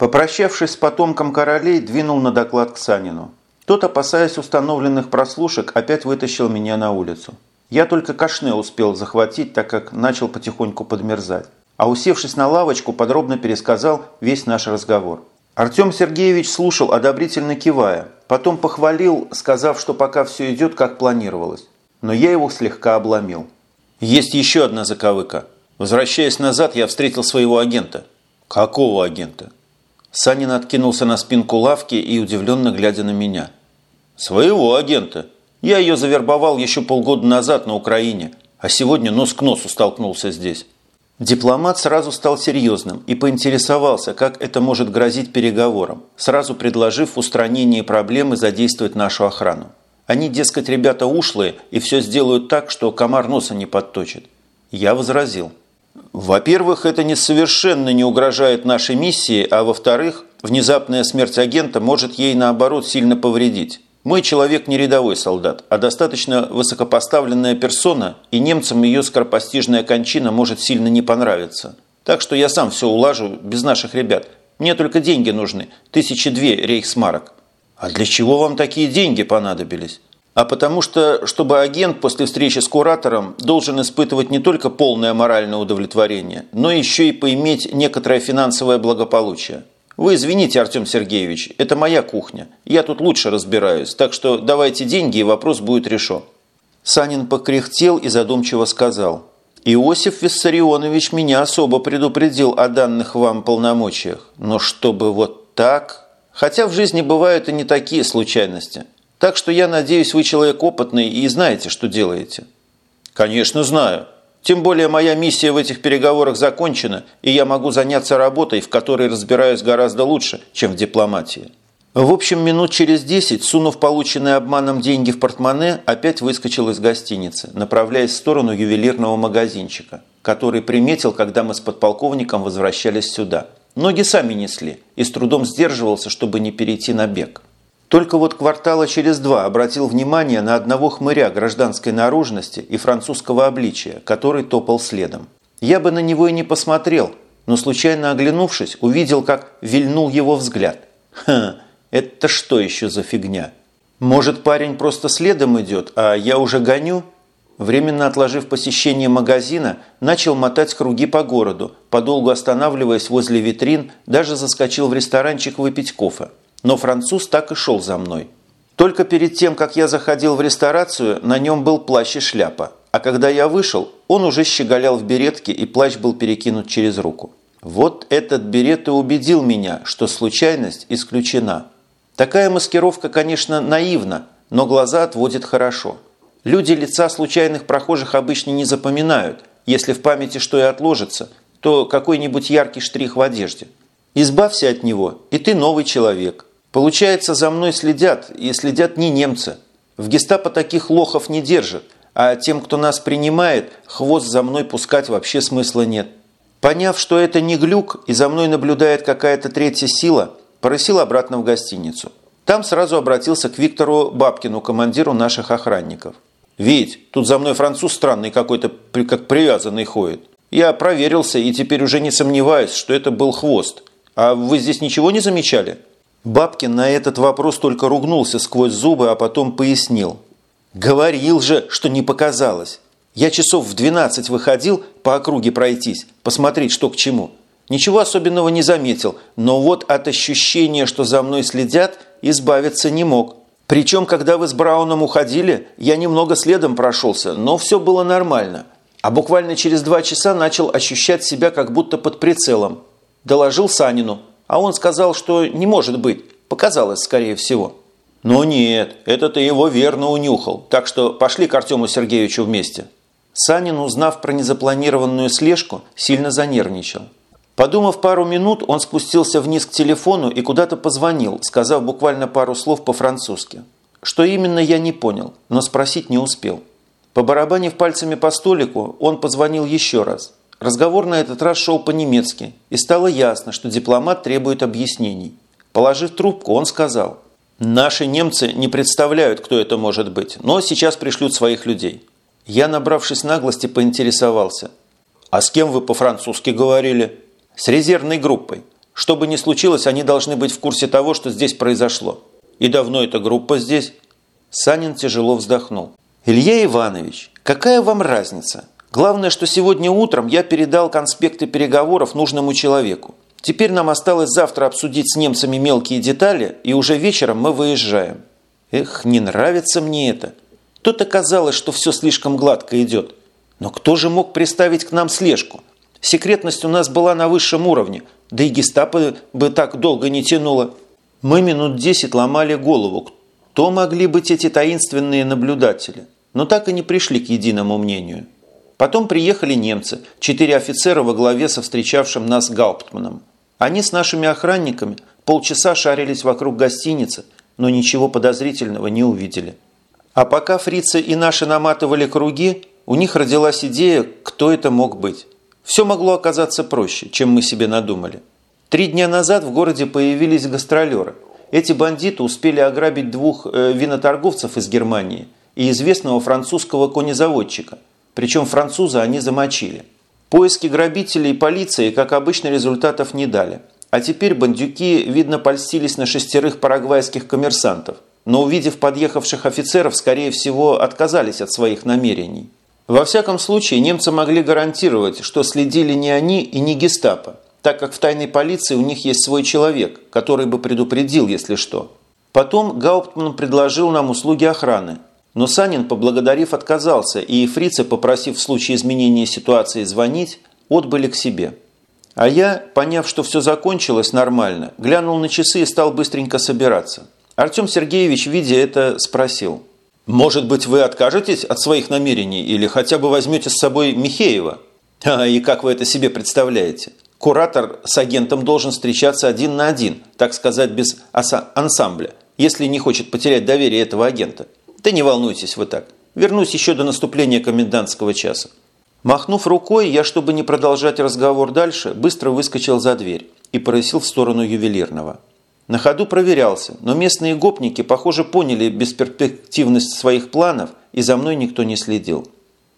Попрощавшись с потомком королей, двинул на доклад к Санину. Тот, опасаясь установленных прослушек, опять вытащил меня на улицу. Я только кашне успел захватить, так как начал потихоньку подмерзать. А усевшись на лавочку, подробно пересказал весь наш разговор. Артем Сергеевич слушал, одобрительно кивая. Потом похвалил, сказав, что пока все идет, как планировалось. Но я его слегка обломил. Есть еще одна заковыка. Возвращаясь назад, я встретил своего агента. Какого агента? Санин откинулся на спинку лавки и удивленно глядя на меня. Своего агента. Я ее завербовал еще полгода назад на Украине, а сегодня нос к носу столкнулся здесь. Дипломат сразу стал серьезным и поинтересовался, как это может грозить переговорам, сразу предложив в устранении проблемы задействовать нашу охрану. Они, дескать, ребята ушлые и все сделают так, что комар носа не подточит. Я возразил. Во-первых, это не совершенно не угрожает нашей миссии, а во-вторых, внезапная смерть агента может ей наоборот сильно повредить. Мой человек не рядовой солдат, а достаточно высокопоставленная персона, и немцам ее скоропостижная кончина может сильно не понравиться. Так что я сам все улажу без наших ребят. Мне только деньги нужны, тысячи две рейхсмарок. А для чего вам такие деньги понадобились? А потому что, чтобы агент после встречи с куратором должен испытывать не только полное моральное удовлетворение, но еще и поиметь некоторое финансовое благополучие. Вы извините, Артем Сергеевич, это моя кухня. Я тут лучше разбираюсь, так что давайте деньги, и вопрос будет решен». Санин покряхтел и задумчиво сказал. «Иосиф Виссарионович меня особо предупредил о данных вам полномочиях. Но чтобы вот так... Хотя в жизни бывают и не такие случайности. Так что я надеюсь, вы человек опытный и знаете, что делаете». «Конечно знаю», тем более моя миссия в этих переговорах закончена, и я могу заняться работой, в которой разбираюсь гораздо лучше, чем в дипломатии. В общем, минут через десять, сунув полученные обманом деньги в портмоне, опять выскочил из гостиницы, направляясь в сторону ювелирного магазинчика, который приметил, когда мы с подполковником возвращались сюда. Ноги сами несли, и с трудом сдерживался, чтобы не перейти на бег. Только вот квартала через два обратил внимание на одного хмыря гражданской наружности и французского обличия, который топал следом. Я бы на него и не посмотрел, но случайно оглянувшись, увидел, как вильнул его взгляд. Ха, это что еще за фигня? Может, парень просто следом идет, а я уже гоню? Временно отложив посещение магазина, начал мотать круги по городу, подолгу останавливаясь возле витрин, даже заскочил в ресторанчик выпить кофе. Но француз так и шел за мной. Только перед тем, как я заходил в ресторацию, на нем был плащ и шляпа. А когда я вышел, он уже щеголял в беретке, и плащ был перекинут через руку. Вот этот берет и убедил меня, что случайность исключена. Такая маскировка, конечно, наивна, но глаза отводит хорошо. Люди лица случайных прохожих обычно не запоминают. Если в памяти что и отложится, то какой-нибудь яркий штрих в одежде. Избавься от него, и ты новый человек. Получается, за мной следят, и следят не немцы. В гестапо таких лохов не держат, а тем, кто нас принимает, хвост за мной пускать вообще смысла нет. Поняв, что это не глюк, и за мной наблюдает какая-то третья сила, порысил обратно в гостиницу. Там сразу обратился к Виктору Бабкину, командиру наших охранников. «Вить, тут за мной француз странный какой-то, как привязанный ходит. Я проверился и теперь уже не сомневаюсь, что это был хвост. А вы здесь ничего не замечали?» Бабкин на этот вопрос только ругнулся сквозь зубы, а потом пояснил. «Говорил же, что не показалось. Я часов в 12 выходил по округе пройтись, посмотреть, что к чему. Ничего особенного не заметил, но вот от ощущения, что за мной следят, избавиться не мог. Причем, когда вы с Брауном уходили, я немного следом прошелся, но все было нормально. А буквально через два часа начал ощущать себя как будто под прицелом. Доложил Санину, а он сказал, что не может быть. Показалось, скорее всего. Но нет, это ты его верно унюхал. Так что пошли к Артему Сергеевичу вместе. Санин, узнав про незапланированную слежку, сильно занервничал. Подумав пару минут, он спустился вниз к телефону и куда-то позвонил, сказав буквально пару слов по-французски. Что именно, я не понял, но спросить не успел. Побарабанив пальцами по столику, он позвонил еще раз – Разговор на этот раз шел по-немецки, и стало ясно, что дипломат требует объяснений. Положив трубку, он сказал, «Наши немцы не представляют, кто это может быть, но сейчас пришлют своих людей». Я, набравшись наглости, поинтересовался, «А с кем вы по-французски говорили?» «С резервной группой. Что бы ни случилось, они должны быть в курсе того, что здесь произошло. И давно эта группа здесь?» Санин тяжело вздохнул. «Илья Иванович, какая вам разница? Главное, что сегодня утром я передал конспекты переговоров нужному человеку. Теперь нам осталось завтра обсудить с немцами мелкие детали, и уже вечером мы выезжаем. Эх, не нравится мне это. Тут оказалось, что все слишком гладко идет. Но кто же мог приставить к нам слежку? Секретность у нас была на высшем уровне, да и гестапо бы так долго не тянуло. Мы минут десять ломали голову, кто могли быть эти таинственные наблюдатели, но так и не пришли к единому мнению. Потом приехали немцы, четыре офицера во главе со встречавшим нас Гауптманом. Они с нашими охранниками полчаса шарились вокруг гостиницы, но ничего подозрительного не увидели. А пока фрицы и наши наматывали круги, у них родилась идея, кто это мог быть. Все могло оказаться проще, чем мы себе надумали. Три дня назад в городе появились гастролеры. Эти бандиты успели ограбить двух э, виноторговцев из Германии и известного французского конезаводчика. Причем француза они замочили. Поиски грабителей и полиции, как обычно, результатов не дали. А теперь бандюки, видно, польстились на шестерых парагвайских коммерсантов, но увидев подъехавших офицеров, скорее всего, отказались от своих намерений. Во всяком случае, немцы могли гарантировать, что следили не они и не гестапо, так как в тайной полиции у них есть свой человек, который бы предупредил, если что. Потом Гауптман предложил нам услуги охраны, но Санин, поблагодарив, отказался, и фрицы, попросив в случае изменения ситуации звонить, отбыли к себе. А я, поняв, что все закончилось нормально, глянул на часы и стал быстренько собираться. Артем Сергеевич, видя это, спросил. «Может быть, вы откажетесь от своих намерений или хотя бы возьмете с собой Михеева?» «А и как вы это себе представляете? Куратор с агентом должен встречаться один на один, так сказать, без ансамбля, если не хочет потерять доверие этого агента. Да не волнуйтесь вы так. Вернусь еще до наступления комендантского часа. Махнув рукой, я, чтобы не продолжать разговор дальше, быстро выскочил за дверь и порысил в сторону ювелирного. На ходу проверялся, но местные гопники, похоже, поняли бесперспективность своих планов, и за мной никто не следил.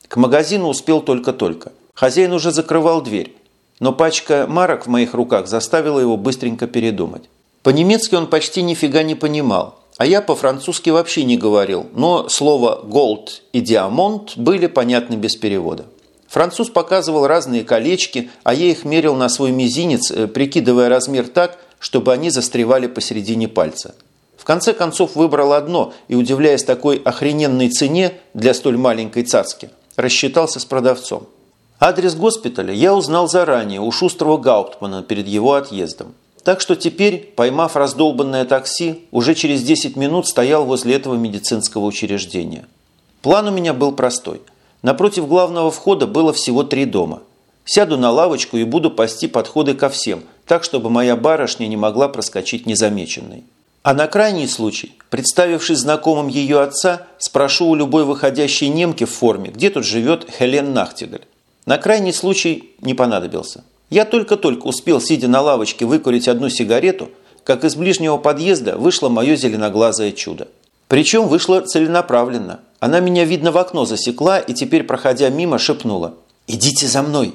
К магазину успел только-только. Хозяин уже закрывал дверь, но пачка марок в моих руках заставила его быстренько передумать. По-немецки он почти нифига не понимал, а я по-французски вообще не говорил, но слова «голд» и «диамонт» были понятны без перевода. Француз показывал разные колечки, а я их мерил на свой мизинец, э, прикидывая размер так, чтобы они застревали посередине пальца. В конце концов выбрал одно и, удивляясь такой охрененной цене для столь маленькой цацки, рассчитался с продавцом. Адрес госпиталя я узнал заранее у шустрого Гауптмана перед его отъездом. Так что теперь, поймав раздолбанное такси, уже через 10 минут стоял возле этого медицинского учреждения. План у меня был простой. Напротив главного входа было всего три дома. Сяду на лавочку и буду пасти подходы ко всем, так, чтобы моя барышня не могла проскочить незамеченной. А на крайний случай, представившись знакомым ее отца, спрошу у любой выходящей немки в форме, где тут живет Хелен Нахтигаль. На крайний случай не понадобился. Я только-только успел, сидя на лавочке, выкурить одну сигарету, как из ближнего подъезда вышло мое зеленоглазое чудо. Причем вышло целенаправленно. Она меня, видно, в окно засекла и теперь, проходя мимо, шепнула «Идите за мной!».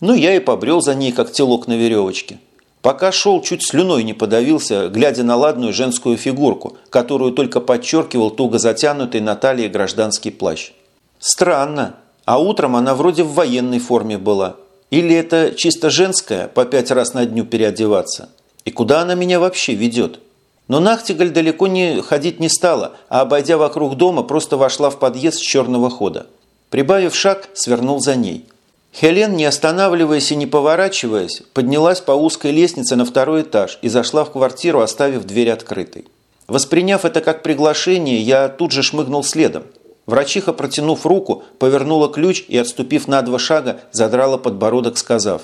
Ну, я и побрел за ней, как телок на веревочке. Пока шел, чуть слюной не подавился, глядя на ладную женскую фигурку, которую только подчеркивал туго затянутый на талии гражданский плащ. Странно. А утром она вроде в военной форме была. Или это чисто женское, по пять раз на дню переодеваться? И куда она меня вообще ведет? Но Нахтигаль далеко не ходить не стала, а, обойдя вокруг дома, просто вошла в подъезд с черного хода. Прибавив шаг, свернул за ней. Хелен, не останавливаясь и не поворачиваясь, поднялась по узкой лестнице на второй этаж и зашла в квартиру, оставив дверь открытой. Восприняв это как приглашение, я тут же шмыгнул следом – Врачиха, протянув руку, повернула ключ и, отступив на два шага, задрала подбородок, сказав.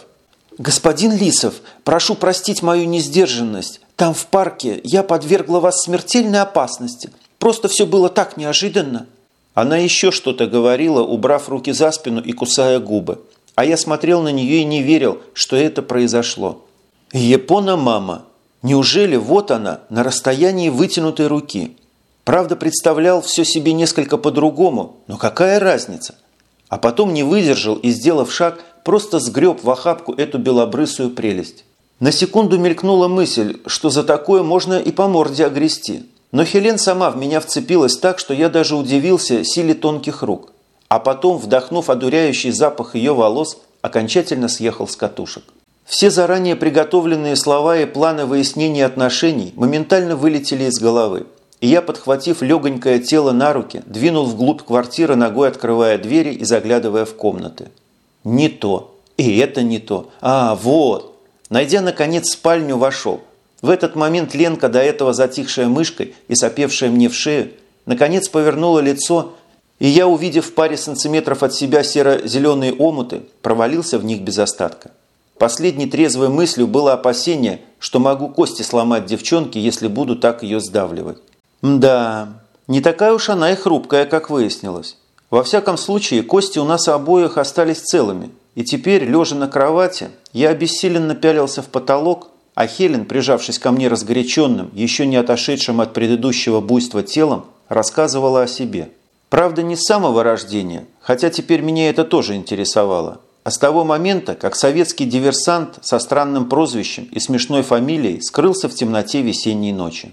«Господин Лисов, прошу простить мою несдержанность. Там, в парке, я подвергла вас смертельной опасности. Просто все было так неожиданно». Она еще что-то говорила, убрав руки за спину и кусая губы. А я смотрел на нее и не верил, что это произошло. Япона-мама. Неужели вот она, на расстоянии вытянутой руки? Правда, представлял все себе несколько по-другому, но какая разница? А потом не выдержал и, сделав шаг, просто сгреб в охапку эту белобрысую прелесть. На секунду мелькнула мысль, что за такое можно и по морде огрести. Но Хелен сама в меня вцепилась так, что я даже удивился силе тонких рук. А потом, вдохнув одуряющий запах ее волос, окончательно съехал с катушек. Все заранее приготовленные слова и планы выяснения отношений моментально вылетели из головы. И я, подхватив легонькое тело на руки, двинул вглубь квартиры, ногой открывая двери и заглядывая в комнаты. Не то. И это не то. А, вот. Найдя, наконец, спальню, вошел. В этот момент Ленка, до этого затихшая мышкой и сопевшая мне в шею, наконец повернула лицо, и я, увидев в паре сантиметров от себя серо-зеленые омуты, провалился в них без остатка. Последней трезвой мыслью было опасение, что могу кости сломать девчонке, если буду так ее сдавливать. Да, не такая уж она и хрупкая, как выяснилось. Во всяком случае, кости у нас обоих остались целыми – и теперь, лежа на кровати, я обессиленно пялился в потолок, а Хелен, прижавшись ко мне разгоряченным, еще не отошедшим от предыдущего буйства телом, рассказывала о себе. Правда, не с самого рождения, хотя теперь меня это тоже интересовало, а с того момента, как советский диверсант со странным прозвищем и смешной фамилией скрылся в темноте весенней ночи.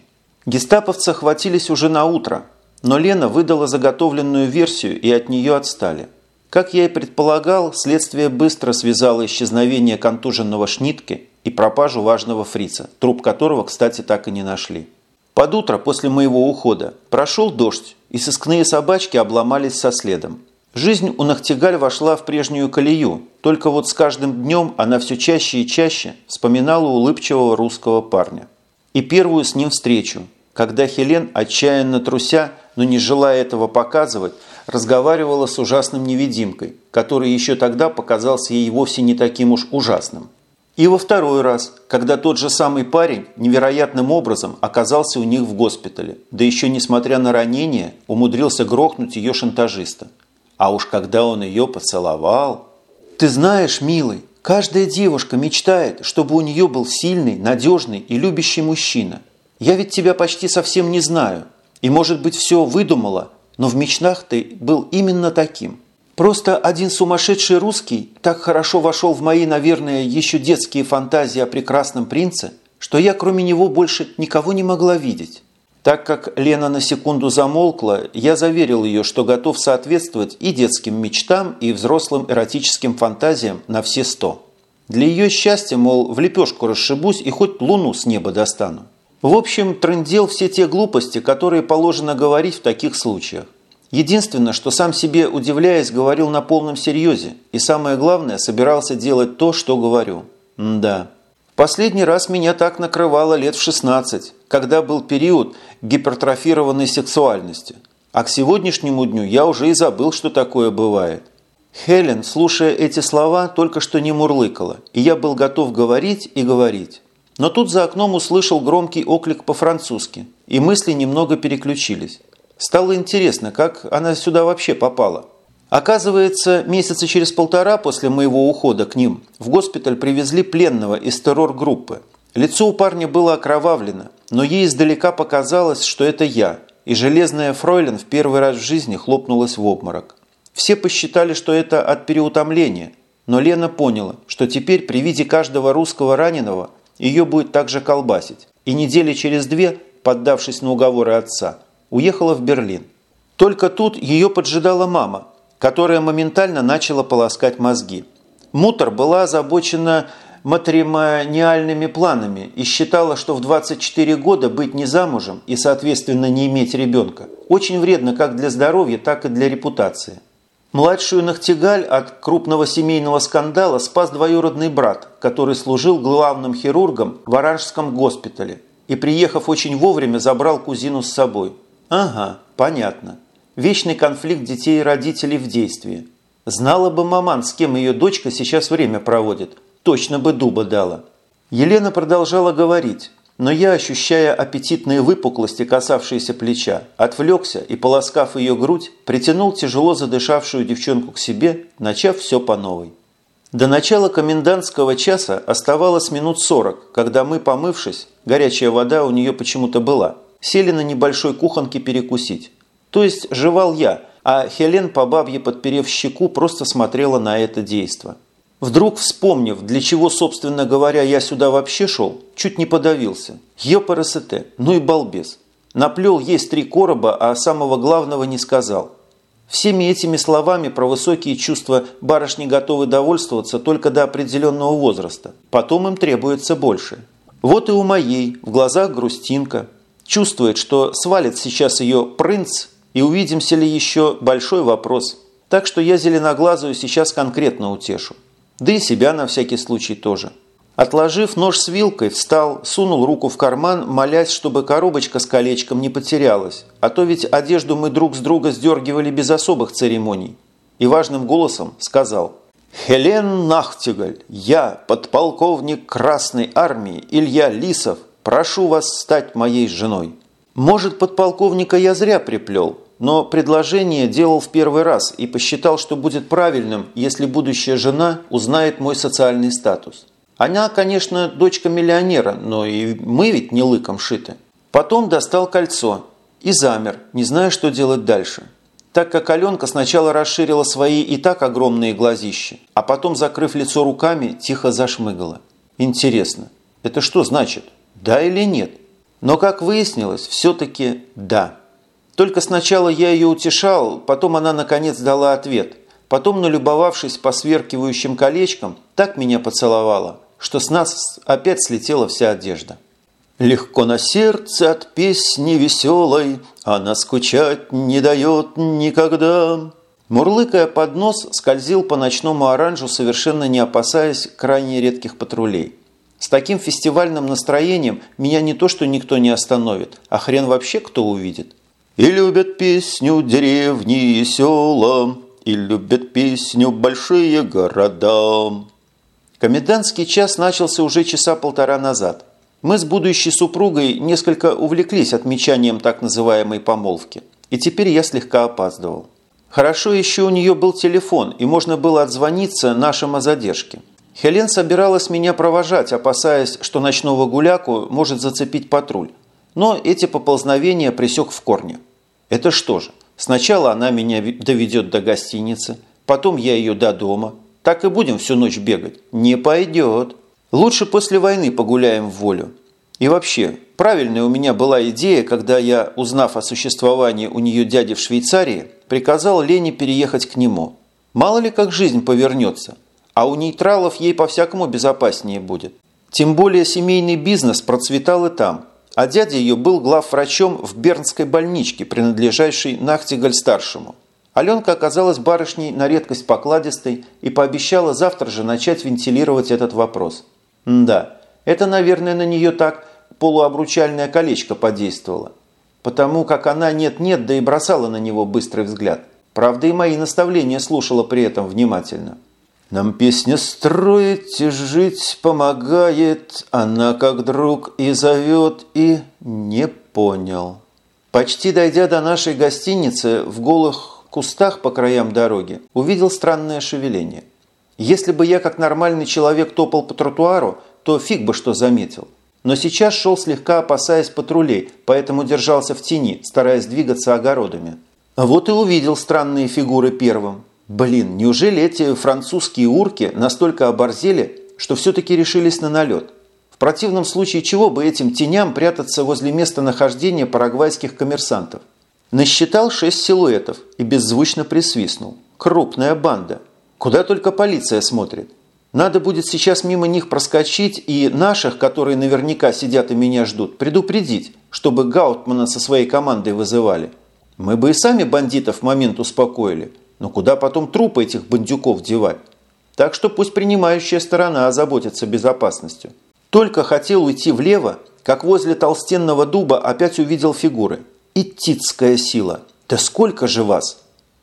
Гестаповцы хватились уже на утро, но Лена выдала заготовленную версию и от нее отстали – как я и предполагал, следствие быстро связало исчезновение контуженного Шнитки и пропажу важного фрица, труп которого, кстати, так и не нашли. Под утро после моего ухода прошел дождь, и сыскные собачки обломались со следом. Жизнь у Нахтигаль вошла в прежнюю колею, только вот с каждым днем она все чаще и чаще вспоминала улыбчивого русского парня. И первую с ним встречу, когда Хелен, отчаянно труся, но не желая этого показывать, разговаривала с ужасным невидимкой, который еще тогда показался ей вовсе не таким уж ужасным. И во второй раз, когда тот же самый парень невероятным образом оказался у них в госпитале, да еще несмотря на ранение, умудрился грохнуть ее шантажиста. А уж когда он ее поцеловал... «Ты знаешь, милый, каждая девушка мечтает, чтобы у нее был сильный, надежный и любящий мужчина. Я ведь тебя почти совсем не знаю, и, может быть, все выдумала, но в мечтах ты был именно таким. Просто один сумасшедший русский так хорошо вошел в мои, наверное, еще детские фантазии о прекрасном принце, что я кроме него больше никого не могла видеть. Так как Лена на секунду замолкла, я заверил ее, что готов соответствовать и детским мечтам, и взрослым эротическим фантазиям на все сто. Для ее счастья, мол, в лепешку расшибусь и хоть луну с неба достану. В общем, трындел все те глупости, которые положено говорить в таких случаях. Единственное, что сам себе удивляясь, говорил на полном серьезе. И самое главное, собирался делать то, что говорю. М да. Последний раз меня так накрывало лет в 16, когда был период гипертрофированной сексуальности. А к сегодняшнему дню я уже и забыл, что такое бывает. Хелен, слушая эти слова, только что не мурлыкала, и я был готов говорить и говорить. Но тут за окном услышал громкий оклик по-французски, и мысли немного переключились. Стало интересно, как она сюда вообще попала. Оказывается, месяца через полтора после моего ухода к ним в госпиталь привезли пленного из террор-группы. Лицо у парня было окровавлено, но ей издалека показалось, что это я, и железная фройлен в первый раз в жизни хлопнулась в обморок. Все посчитали, что это от переутомления, но Лена поняла, что теперь при виде каждого русского раненого ее будет также колбасить. И недели через две, поддавшись на уговоры отца, уехала в Берлин. Только тут ее поджидала мама, которая моментально начала полоскать мозги. Мутор была озабочена матримониальными планами и считала, что в 24 года быть не замужем и, соответственно, не иметь ребенка очень вредно как для здоровья, так и для репутации. Младшую Нахтигаль от крупного семейного скандала спас двоюродный брат, который служил главным хирургом в Оранжском госпитале и, приехав очень вовремя, забрал кузину с собой. Ага, понятно. Вечный конфликт детей и родителей в действии. Знала бы маман, с кем ее дочка сейчас время проводит, точно бы дуба дала. Елена продолжала говорить, но я, ощущая аппетитные выпуклости, касавшиеся плеча, отвлекся и, полоскав ее грудь, притянул тяжело задышавшую девчонку к себе, начав все по новой. До начала комендантского часа оставалось минут сорок, когда мы, помывшись, горячая вода у нее почему-то была, сели на небольшой кухонке перекусить. То есть жевал я, а Хелен по бабье подперев щеку просто смотрела на это действо. Вдруг, вспомнив, для чего, собственно говоря, я сюда вообще шел, чуть не подавился. Ёпарасете, ну и балбес. Наплел есть три короба, а самого главного не сказал. Всеми этими словами про высокие чувства барышни готовы довольствоваться только до определенного возраста. Потом им требуется больше. Вот и у моей в глазах грустинка. Чувствует, что свалит сейчас ее принц, и увидимся ли еще большой вопрос. Так что я зеленоглазую сейчас конкретно утешу. Да и себя на всякий случай тоже. Отложив нож с вилкой, встал, сунул руку в карман, молясь, чтобы коробочка с колечком не потерялась, а то ведь одежду мы друг с друга сдергивали без особых церемоний. И важным голосом сказал «Хелен Нахтигаль, я, подполковник Красной Армии Илья Лисов, прошу вас стать моей женой». Может, подполковника я зря приплел, но предложение делал в первый раз и посчитал, что будет правильным, если будущая жена узнает мой социальный статус. Она, конечно, дочка миллионера, но и мы ведь не лыком шиты. Потом достал кольцо и замер, не зная, что делать дальше. Так как Аленка сначала расширила свои и так огромные глазищи, а потом, закрыв лицо руками, тихо зашмыгала. Интересно, это что значит? Да или нет? Но, как выяснилось, все-таки да. Только сначала я ее утешал, потом она наконец дала ответ. Потом, налюбовавшись посверкивающим колечком, так меня поцеловала, что с нас опять слетела вся одежда. Легко на сердце от песни веселой, Она скучать не дает никогда. Мурлыкая под нос, скользил по ночному оранжу, совершенно не опасаясь крайне редких патрулей. С таким фестивальным настроением меня не то что никто не остановит, а хрен вообще кто увидит. И любят песню деревни и села, И любят песню большие города. Комендантский час начался уже часа полтора назад. Мы с будущей супругой несколько увлеклись отмечанием так называемой помолвки. И теперь я слегка опаздывал. Хорошо еще у нее был телефон, и можно было отзвониться нашим о задержке. Хелен собиралась меня провожать, опасаясь, что ночного гуляку может зацепить патруль. Но эти поползновения пресек в корне. Это что же, сначала она меня доведет до гостиницы, потом я ее до дома. Так и будем всю ночь бегать. Не пойдет. Лучше после войны погуляем в волю. И вообще, правильная у меня была идея, когда я, узнав о существовании у нее дяди в Швейцарии, приказал Лене переехать к нему. Мало ли как жизнь повернется, а у нейтралов ей по-всякому безопаснее будет. Тем более семейный бизнес процветал и там – а дядя ее был главврачом в Бернской больничке, принадлежащей Нахтигаль-старшему. Аленка оказалась барышней на редкость покладистой и пообещала завтра же начать вентилировать этот вопрос. М да, это, наверное, на нее так полуобручальное колечко подействовало. Потому как она нет-нет, да и бросала на него быстрый взгляд. Правда, и мои наставления слушала при этом внимательно. Нам песня строить и жить помогает, Она как друг и зовет, и не понял. Почти дойдя до нашей гостиницы, в голых кустах по краям дороги, увидел странное шевеление. Если бы я как нормальный человек топал по тротуару, то фиг бы что заметил. Но сейчас шел слегка опасаясь патрулей, поэтому держался в тени, стараясь двигаться огородами. Вот и увидел странные фигуры первым. Блин, неужели эти французские урки настолько оборзели, что все-таки решились на налет? В противном случае чего бы этим теням прятаться возле места нахождения парагвайских коммерсантов? Насчитал шесть силуэтов и беззвучно присвистнул. Крупная банда. Куда только полиция смотрит. Надо будет сейчас мимо них проскочить и наших, которые наверняка сидят и меня ждут, предупредить, чтобы Гаутмана со своей командой вызывали. Мы бы и сами бандитов в момент успокоили – но куда потом трупы этих бандюков девать? Так что пусть принимающая сторона озаботится безопасностью. Только хотел уйти влево, как возле толстенного дуба опять увидел фигуры. Итицкая сила. Да сколько же вас?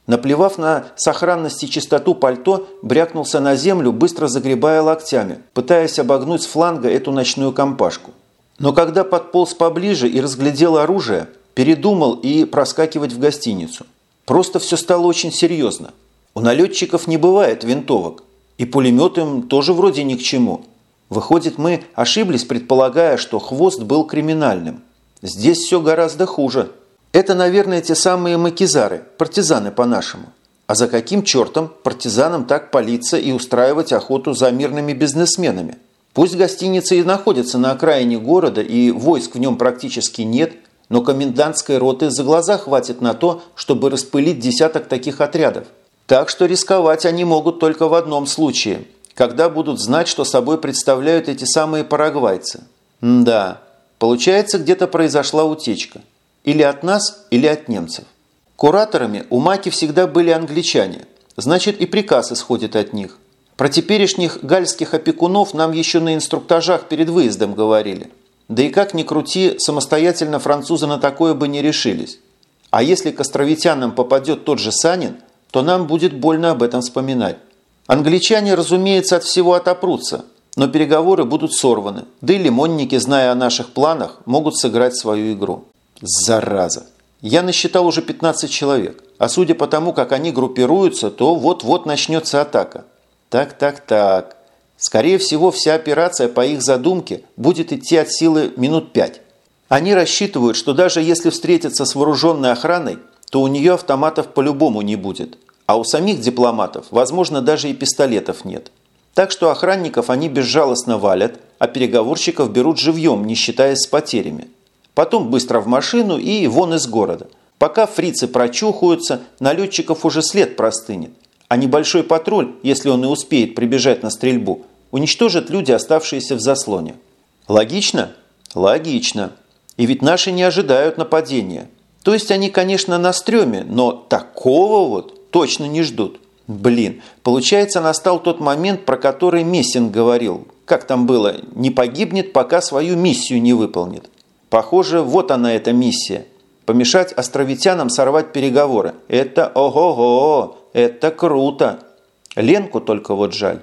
Наплевав на сохранность и чистоту пальто, брякнулся на землю, быстро загребая локтями, пытаясь обогнуть с фланга эту ночную компашку. Но когда подполз поближе и разглядел оружие, передумал и проскакивать в гостиницу. Просто все стало очень серьезно. У налетчиков не бывает винтовок, и пулемет им тоже вроде ни к чему. Выходит, мы ошиблись, предполагая, что хвост был криминальным. Здесь все гораздо хуже. Это, наверное, те самые макизары, партизаны по-нашему. А за каким чертом партизанам так палиться и устраивать охоту за мирными бизнесменами? Пусть гостиница и находится на окраине города и войск в нем практически нет, но комендантской роты за глаза хватит на то, чтобы распылить десяток таких отрядов. Так что рисковать они могут только в одном случае, когда будут знать, что собой представляют эти самые парагвайцы. М да, получается, где-то произошла утечка. Или от нас, или от немцев. Кураторами у Маки всегда были англичане, значит и приказ исходит от них. Про теперешних гальских опекунов нам еще на инструктажах перед выездом говорили. Да и как ни крути, самостоятельно французы на такое бы не решились. А если к островитянам попадет тот же Санин, то нам будет больно об этом вспоминать. Англичане, разумеется, от всего отопрутся, но переговоры будут сорваны, да и лимонники, зная о наших планах, могут сыграть свою игру. Зараза! Я насчитал уже 15 человек, а судя по тому, как они группируются, то вот-вот начнется атака. Так, так, так. Скорее всего, вся операция по их задумке будет идти от силы минут пять. Они рассчитывают, что даже если встретиться с вооруженной охраной, то у нее автоматов по-любому не будет. А у самих дипломатов, возможно, даже и пистолетов нет. Так что охранников они безжалостно валят, а переговорщиков берут живьем, не считаясь с потерями. Потом быстро в машину и вон из города. Пока фрицы прочухаются, налетчиков уже след простынет. А небольшой патруль, если он и успеет прибежать на стрельбу, уничтожат люди, оставшиеся в заслоне. Логично? Логично. И ведь наши не ожидают нападения. То есть они, конечно, на стреме, но такого вот точно не ждут. Блин, получается, настал тот момент, про который Мессинг говорил. Как там было? Не погибнет, пока свою миссию не выполнит. Похоже, вот она эта миссия. Помешать островитянам сорвать переговоры. Это ого-го, это круто. Ленку только вот жаль.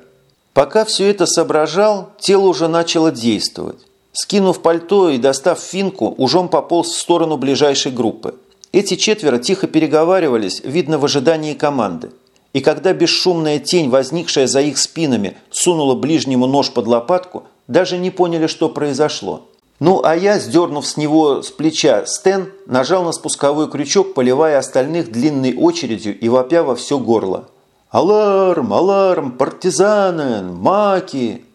Пока все это соображал, тело уже начало действовать. Скинув пальто и достав финку, ужом пополз в сторону ближайшей группы. Эти четверо тихо переговаривались, видно в ожидании команды. И когда бесшумная тень, возникшая за их спинами, сунула ближнему нож под лопатку, даже не поняли, что произошло. Ну, а я, сдернув с него с плеча стен, нажал на спусковой крючок, поливая остальных длинной очередью и вопя во все горло. «Аларм! Аларм! Партизаны! Маки!»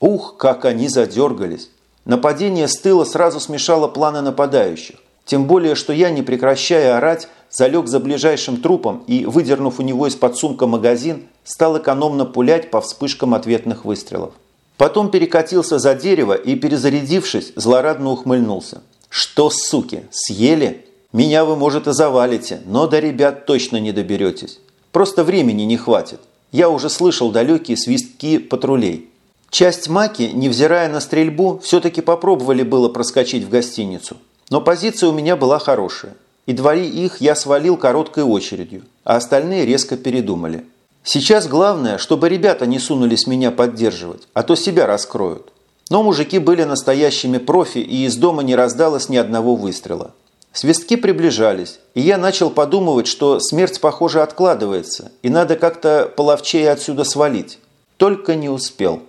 Ух, как они задергались! Нападение с тыла сразу смешало планы нападающих. Тем более, что я, не прекращая орать, залег за ближайшим трупом и, выдернув у него из-под сумка магазин, стал экономно пулять по вспышкам ответных выстрелов. Потом перекатился за дерево и, перезарядившись, злорадно ухмыльнулся. «Что, суки, съели? Меня вы, может, и завалите, но до ребят точно не доберетесь. Просто времени не хватит. Я уже слышал далекие свистки патрулей. Часть маки, невзирая на стрельбу, все-таки попробовали было проскочить в гостиницу. Но позиция у меня была хорошая. И двори их я свалил короткой очередью, а остальные резко передумали. Сейчас главное, чтобы ребята не сунулись меня поддерживать, а то себя раскроют. Но мужики были настоящими профи, и из дома не раздалось ни одного выстрела. Свистки приближались, и я начал подумывать, что смерть, похоже, откладывается, и надо как-то половчее отсюда свалить. Только не успел.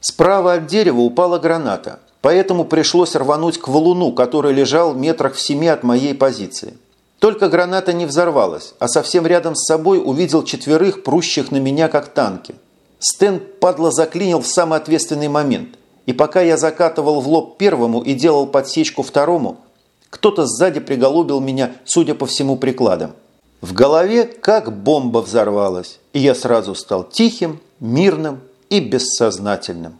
Справа от дерева упала граната, поэтому пришлось рвануть к валуну, который лежал метрах в семи от моей позиции. Только граната не взорвалась, а совсем рядом с собой увидел четверых, прущих на меня как танки. Стэн падла заклинил в самый ответственный момент. И пока я закатывал в лоб первому и делал подсечку второму, кто-то сзади приголубил меня, судя по всему, прикладом. В голове как бомба взорвалась, и я сразу стал тихим, мирным и бессознательным.